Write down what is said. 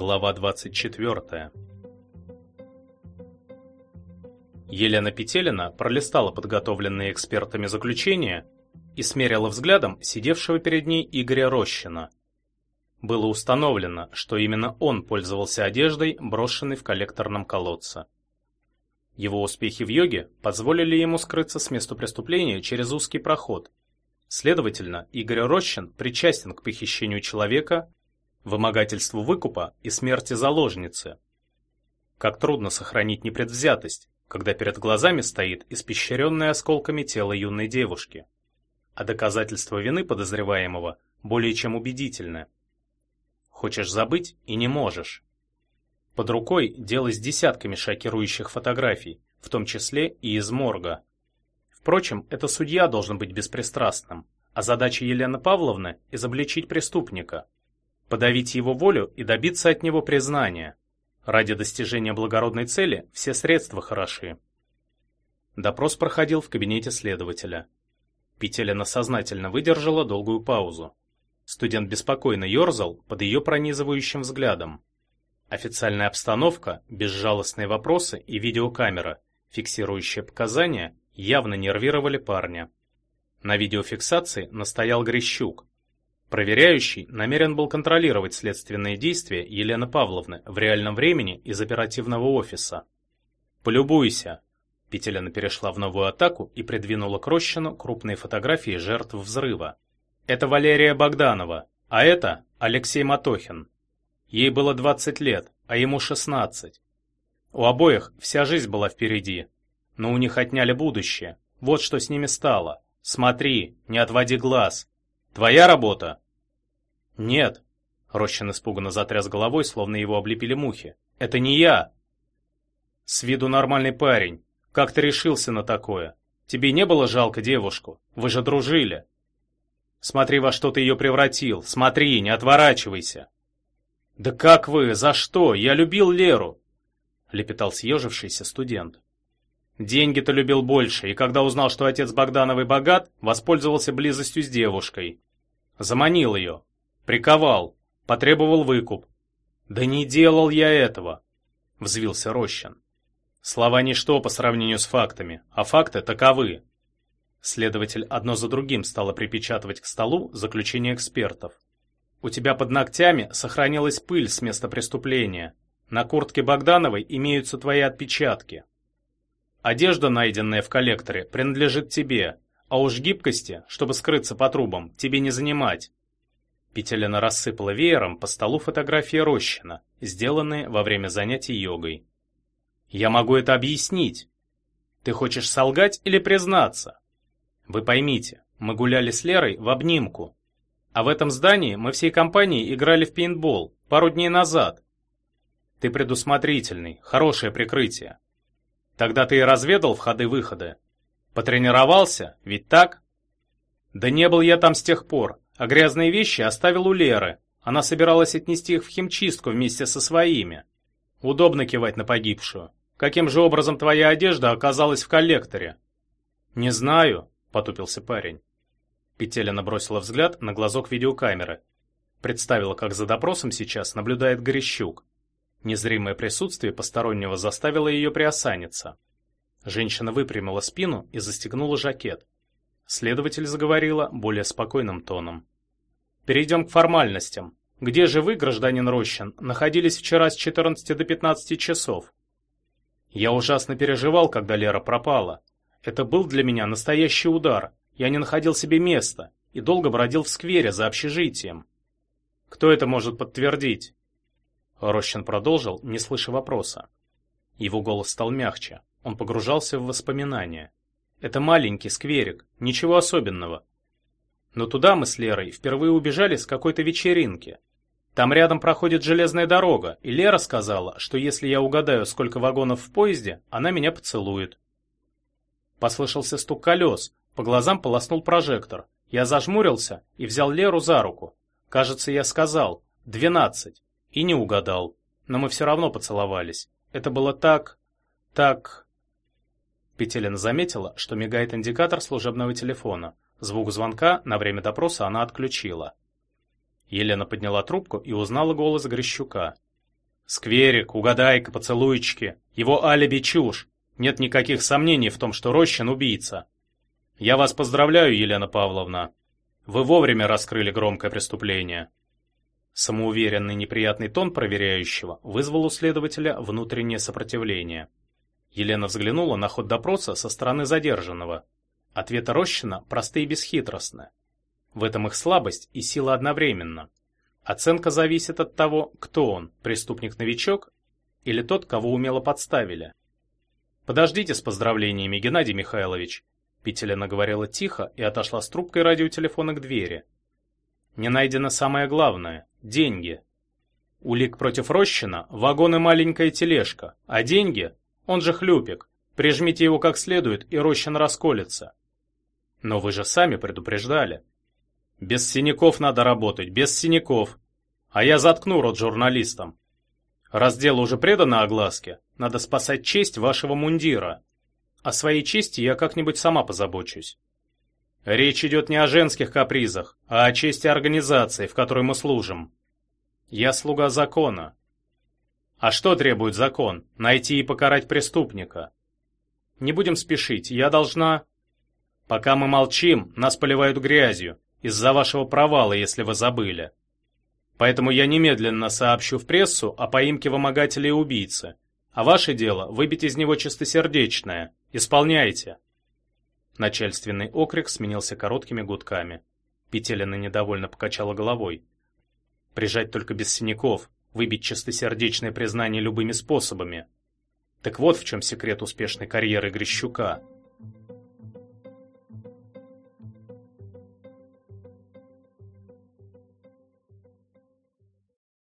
Глава 24. Елена Петелина пролистала подготовленные экспертами заключения и смерила взглядом сидевшего перед ней Игоря Рощина. Было установлено, что именно он пользовался одеждой, брошенной в коллекторном колодце. Его успехи в йоге позволили ему скрыться с места преступления через узкий проход. Следовательно, Игорь Рощин причастен к похищению человека, вымогательству выкупа и смерти заложницы. Как трудно сохранить непредвзятость, когда перед глазами стоит испещренное осколками тело юной девушки. А доказательство вины подозреваемого более чем убедительны. Хочешь забыть и не можешь. Под рукой дело с десятками шокирующих фотографий, в том числе и из морга. Впрочем, это судья должен быть беспристрастным, а задача Елены Павловны – изобличить преступника – подавить его волю и добиться от него признания. Ради достижения благородной цели все средства хороши. Допрос проходил в кабинете следователя. Петелина сознательно выдержала долгую паузу. Студент беспокойно ерзал под ее пронизывающим взглядом. Официальная обстановка, безжалостные вопросы и видеокамера, фиксирующие показания, явно нервировали парня. На видеофиксации настоял Грещук, Проверяющий намерен был контролировать следственные действия Елены Павловны в реальном времени из оперативного офиса. «Полюбуйся!» Петелина перешла в новую атаку и придвинула к Рощину крупные фотографии жертв взрыва. «Это Валерия Богданова, а это Алексей Матохин. Ей было 20 лет, а ему 16. У обоих вся жизнь была впереди, но у них отняли будущее. Вот что с ними стало. Смотри, не отводи глаз, Твоя работа?» «Нет». Рощин испуганно затряс головой, словно его облепили мухи. «Это не я!» «С виду нормальный парень. Как ты решился на такое? Тебе не было жалко девушку? Вы же дружили!» «Смотри, во что ты ее превратил! Смотри, не отворачивайся!» «Да как вы? За что? Я любил Леру!» — лепетал съежившийся студент. Деньги-то любил больше, и когда узнал, что отец Богдановой богат, воспользовался близостью с девушкой. Заманил ее, приковал, потребовал выкуп. «Да не делал я этого!» — взвился Рощин. Слова ничто по сравнению с фактами, а факты таковы. Следователь одно за другим стала припечатывать к столу заключение экспертов. У тебя под ногтями сохранилась пыль с места преступления. На куртке Богдановой имеются твои отпечатки. Одежда, найденная в коллекторе, принадлежит тебе, а уж гибкости, чтобы скрыться по трубам, тебе не занимать. Петелина рассыпала веером по столу фотографии Рощина, сделанные во время занятий йогой. «Я могу это объяснить. Ты хочешь солгать или признаться? Вы поймите, мы гуляли с Лерой в обнимку. А в этом здании мы всей компанией играли в пейнтбол пару дней назад. Ты предусмотрительный, хорошее прикрытие. Тогда ты и разведал входы-выходы. Потренировался, ведь так? Да не был я там с тех пор, а грязные вещи оставил у Леры. Она собиралась отнести их в химчистку вместе со своими. Удобно кивать на погибшую. Каким же образом твоя одежда оказалась в коллекторе? Не знаю, потупился парень. Петелина бросила взгляд на глазок видеокамеры. Представила, как за допросом сейчас наблюдает Горещук. Незримое присутствие постороннего заставило ее приосаниться. Женщина выпрямила спину и застегнула жакет. Следователь заговорила более спокойным тоном. «Перейдем к формальностям. Где же вы, гражданин Рощин, находились вчера с 14 до 15 часов?» «Я ужасно переживал, когда Лера пропала. Это был для меня настоящий удар. Я не находил себе места и долго бродил в сквере за общежитием. Кто это может подтвердить?» Рощин продолжил, не слыша вопроса. Его голос стал мягче. Он погружался в воспоминания. Это маленький скверик, ничего особенного. Но туда мы с Лерой впервые убежали с какой-то вечеринки. Там рядом проходит железная дорога, и Лера сказала, что если я угадаю, сколько вагонов в поезде, она меня поцелует. Послышался стук колес, по глазам полоснул прожектор. Я зажмурился и взял Леру за руку. Кажется, я сказал «двенадцать» и не угадал. Но мы все равно поцеловались. Это было так... так... Петелина заметила, что мигает индикатор служебного телефона. Звук звонка на время допроса она отключила. Елена подняла трубку и узнала голос Грищука. Скверик, угадайка, поцелуйчики. Его алиби чушь. Нет никаких сомнений в том, что Рощин убийца. Я вас поздравляю, Елена Павловна. Вы вовремя раскрыли громкое преступление. Самоуверенный неприятный тон проверяющего вызвал у следователя внутреннее сопротивление. Елена взглянула на ход допроса со стороны задержанного. Ответы Рощина простые и бесхитростны. В этом их слабость и сила одновременно. Оценка зависит от того, кто он, преступник-новичок или тот, кого умело подставили. Подождите с поздравлениями, Геннадий Михайлович. Петелина говорила тихо и отошла с трубкой радиотелефона к двери. Не найдено самое главное деньги. Улик против Рощина вагон и маленькая тележка, а деньги он же хлюпик. Прижмите его как следует, и Рощин расколется. Но вы же сами предупреждали. Без синяков надо работать, без синяков. А я заткну рот журналистам. Раз дело уже предано огласке, надо спасать честь вашего мундира. О своей чести я как-нибудь сама позабочусь. Речь идет не о женских капризах, а о чести организации, в которой мы служим. Я слуга закона. А что требует закон? Найти и покарать преступника. Не будем спешить, я должна... Пока мы молчим, нас поливают грязью, из-за вашего провала, если вы забыли. Поэтому я немедленно сообщу в прессу о поимке вымогателя и убийцы. А ваше дело выбить из него чистосердечное. Исполняйте. Начальственный окрик сменился короткими гудками. Петелина недовольно покачала головой. Прижать только без синяков, выбить чистосердечное признание любыми способами. Так вот в чем секрет успешной карьеры Грищука.